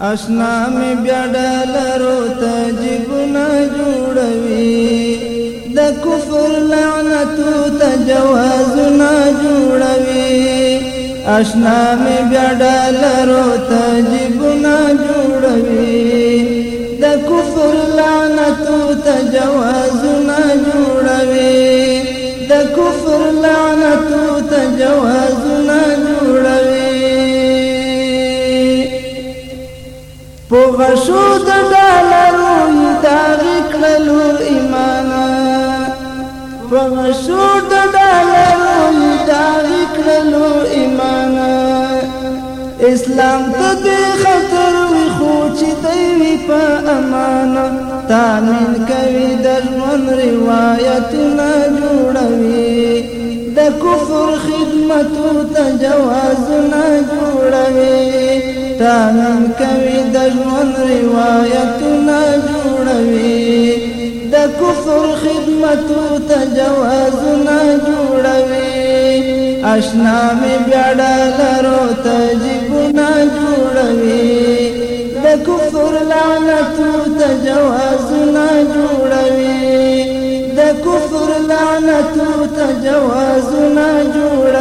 اشنا می بیاډل رو تجبنا جوړوي د کفر لعنت تجاوز نه جوړوي اشنا می بیاډل رو تجبنا جوړوي د کفر لعنت تجاوز نه جوړوي د کفر لعنت په غشو د ډالرو داغې کړلو ایمان په غشو د ډالرو داغې کړلو ایمان اسلام ته دې خطر وي خو چې دی په امان تامین کوي د ژوند روایتونه جوړوي د کفر خدمتو ته جواز نه جوړوي تانم کوي د ژوند روایتونه جوړوي د کفر خدمتو تجوازونه جوړوي اشنا می بیاډه لرو تجبونه جوړوي د کفر لعنتو تجوازونه جوړوي د کفر لعنتو تجوازونه جوړوي